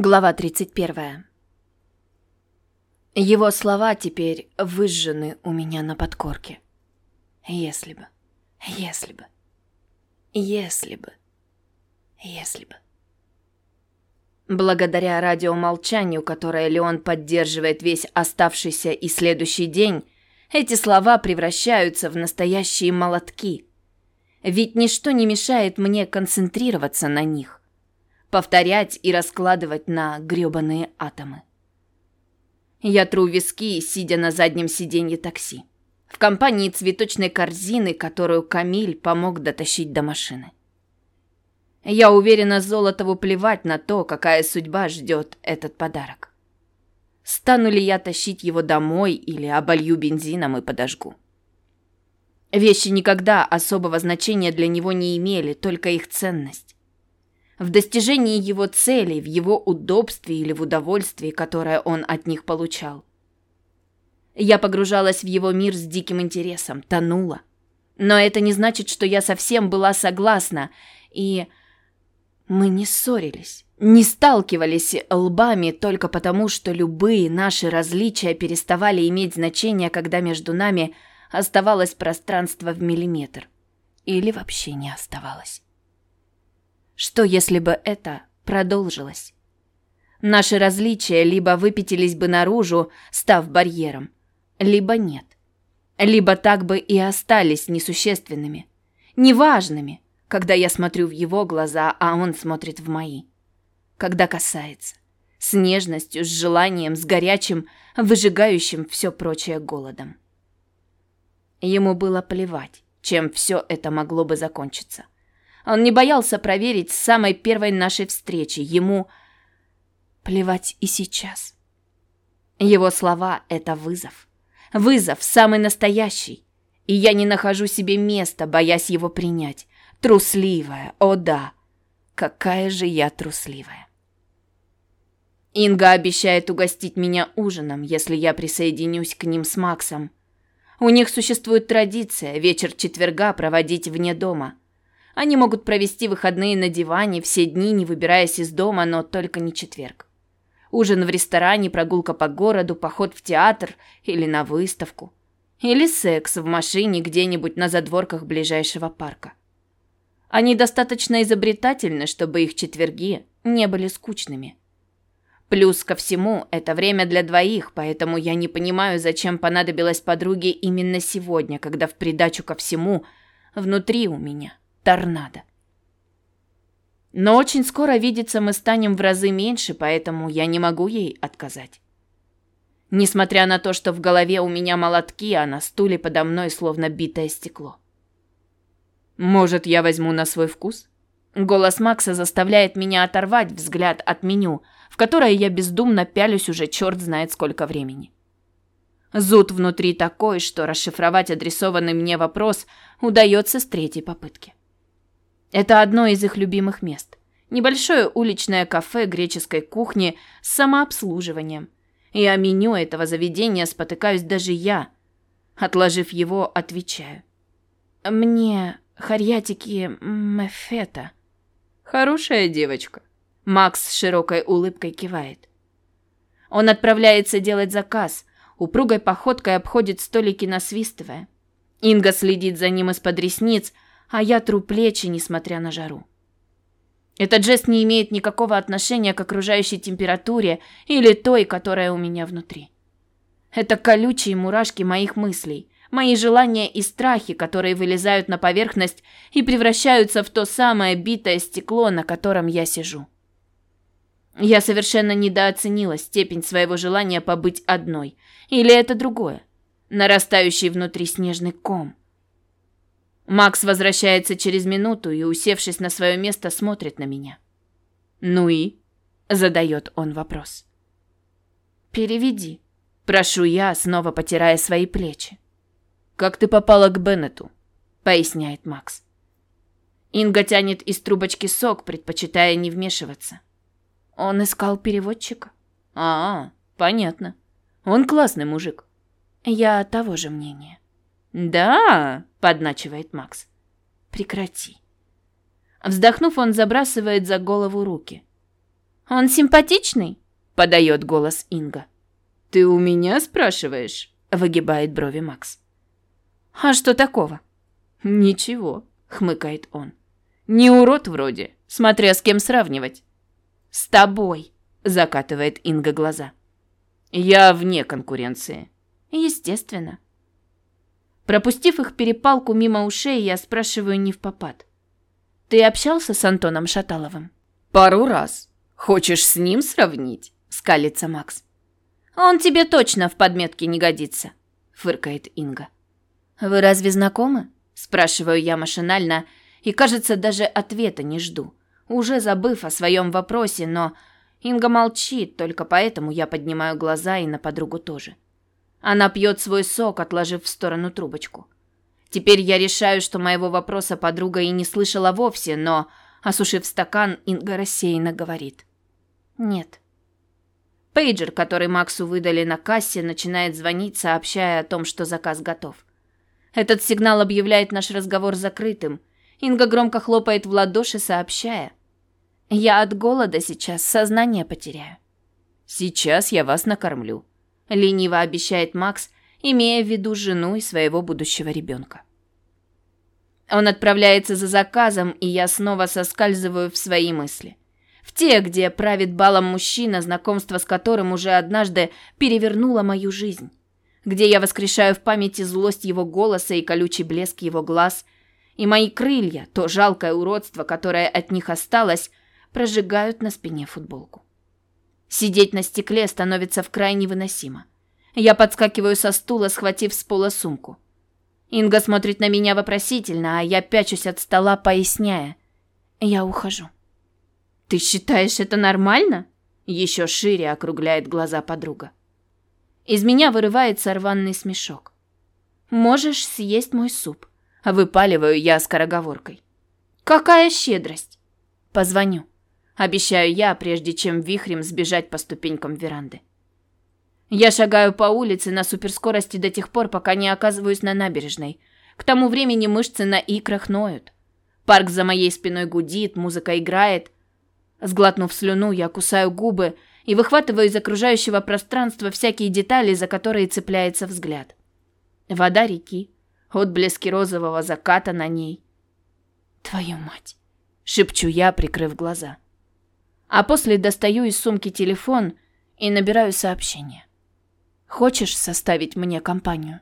Глава 31. Его слова теперь выжжены у меня на подкорке. Если бы, если бы, если бы, если бы. Благодаря радиомолчанию, которое Леон поддерживает весь оставшийся и следующий день, эти слова превращаются в настоящие молотки. Ведь ничто не мешает мне концентрироваться на них повторять и раскладывать на грёбаные атомы. Я тру виски, сидя на заднем сиденье такси. В компании цветочной корзины, которую Камиль помог дотащить до машины. Я уверена, Золотову плевать на то, какая судьба ждет этот подарок. Стану ли я тащить его домой или оболью бензином и подожгу? Вещи никогда особого значения для него не имели, только их ценность в достижении его целей, в его удобстве или в удовольствии, которое он от них получал. Я погружалась в его мир с диким интересом, тонула. Но это не значит, что я совсем была согласна, и мы не ссорились, не сталкивались лбами только потому, что любые наши различия переставали иметь значение, когда между нами оставалось пространство в миллиметр. Или вообще не оставалось. Что если бы это продолжилось? Наши различия либо выпятились бы наружу, став барьером, либо нет. Либо так бы и остались несущественными, неважными, когда я смотрю в его глаза, а он смотрит в мои. Когда касается. С нежностью, с желанием, с горячим, выжигающим все прочее голодом. Ему было плевать, чем все это могло бы закончиться. Он не боялся проверить с самой первой нашей встречи. Ему плевать и сейчас. Его слова — это вызов. Вызов самый настоящий. И я не нахожу себе места, боясь его принять. Трусливая, о да. Какая же я трусливая. Инга обещает угостить меня ужином, если я присоединюсь к ним с Максом. У них существует традиция вечер четверга проводить вне дома – они могут провести выходные на диване все дни, не выбираясь из дома, но только не четверг. Ужин в ресторане, прогулка по городу, поход в театр или на выставку. Или секс в машине где-нибудь на задворках ближайшего парка. Они достаточно изобретательны, чтобы их четверги не были скучными. Плюс ко всему, это время для двоих, поэтому я не понимаю, зачем понадобилось подруге именно сегодня, когда в придачу ко всему внутри у меня торнадо. Но очень скоро видеться мы станем в разы меньше, поэтому я не могу ей отказать. Несмотря на то, что в голове у меня молотки, а на стуле подо мной словно битое стекло. Может, я возьму на свой вкус? Голос Макса заставляет меня оторвать взгляд от меню, в которое я бездумно пялюсь уже черт знает сколько времени. Зуд внутри такой, что расшифровать адресованный мне вопрос удается с третьей попытки. Это одно из их любимых мест. Небольшое уличное кафе греческой кухни с самообслуживанием. И о меню этого заведения спотыкаюсь даже я. Отложив его, отвечаю. «Мне харьятики мефета». «Хорошая девочка». Макс с широкой улыбкой кивает. Он отправляется делать заказ, упругой походкой обходит столики, насвистывая. Инга следит за ним из-под ресниц – а я тру плечи, несмотря на жару. Этот жест не имеет никакого отношения к окружающей температуре или той, которая у меня внутри. Это колючие мурашки моих мыслей, мои желания и страхи, которые вылезают на поверхность и превращаются в то самое битое стекло, на котором я сижу. Я совершенно недооценила степень своего желания побыть одной. Или это другое? Нарастающий внутри снежный ком. Макс возвращается через минуту и, усевшись на свое место, смотрит на меня. «Ну и?» – задает он вопрос. «Переведи», – прошу я, снова потирая свои плечи. «Как ты попала к Беннету?» – поясняет Макс. Инга тянет из трубочки сок, предпочитая не вмешиваться. Он искал переводчика. А, понятно. Он классный мужик. Я того же мнения. Да, подначивает Макс. Прекрати. Вздохнув, он забрасывает за голову руки. Он симпатичный?» – подает голос Инга. «Ты у меня спрашиваешь?» – выгибает брови Макс. «А что такого?» «Ничего», – хмыкает он. «Не урод вроде, смотря с кем сравнивать». «С тобой», – закатывает Инга глаза. «Я вне конкуренции». «Естественно». Пропустив их перепалку мимо ушей, я спрашиваю не в попад. «Ты общался с Антоном Шаталовым?» «Пару раз. Хочешь с ним сравнить?» – скалится Макс. «Он тебе точно в подметке не годится», – фыркает Инга. «Вы разве знакомы?» – спрашиваю я машинально, и, кажется, даже ответа не жду, уже забыв о своем вопросе, но Инга молчит, только поэтому я поднимаю глаза и на подругу тоже. Она пьет свой сок, отложив в сторону трубочку. Теперь я решаю, что моего вопроса подруга и не слышала вовсе, но, осушив стакан, Инга рассеянно говорит. «Нет». Пейджер, который Максу выдали на кассе, начинает звонить, сообщая о том, что заказ готов. Этот сигнал объявляет наш разговор закрытым. Инга громко хлопает в ладоши, сообщая. «Я от голода сейчас сознание потеряю». «Сейчас я вас накормлю», – лениво обещает Макс, имея в виду жену и своего будущего ребенка. Он отправляется за заказом, и я снова соскальзываю в свои мысли. В те, где правит балом мужчина, знакомство с которым уже однажды перевернуло мою жизнь. Где я воскрешаю в памяти злость его голоса и колючий блеск его глаз. И мои крылья, то жалкое уродство, которое от них осталось, прожигают на спине футболку. Сидеть на стекле становится в крайне невыносимо. Я подскакиваю со стула, схватив с пола сумку. Инга смотрит на меня вопросительно, а я пячусь от стола, поясняя. Я ухожу. «Ты считаешь это нормально?» Еще шире округляет глаза подруга. Из меня вырывается рваный смешок. «Можешь съесть мой суп», — выпаливаю я скороговоркой. «Какая щедрость!» «Позвоню», — обещаю я, прежде чем вихрем сбежать по ступенькам веранды. Я шагаю по улице на суперскорости до тех пор, пока не оказываюсь на набережной. К тому времени мышцы на икрах ноют. Парк за моей спиной гудит, музыка играет. Сглотнув слюну, я кусаю губы и выхватываю из окружающего пространства всякие детали, за которые цепляется взгляд. Вода реки, отблески розового заката на ней. «Твою мать!» — шепчу я, прикрыв глаза. А после достаю из сумки телефон и набираю сообщение. Хочешь составить мне компанию?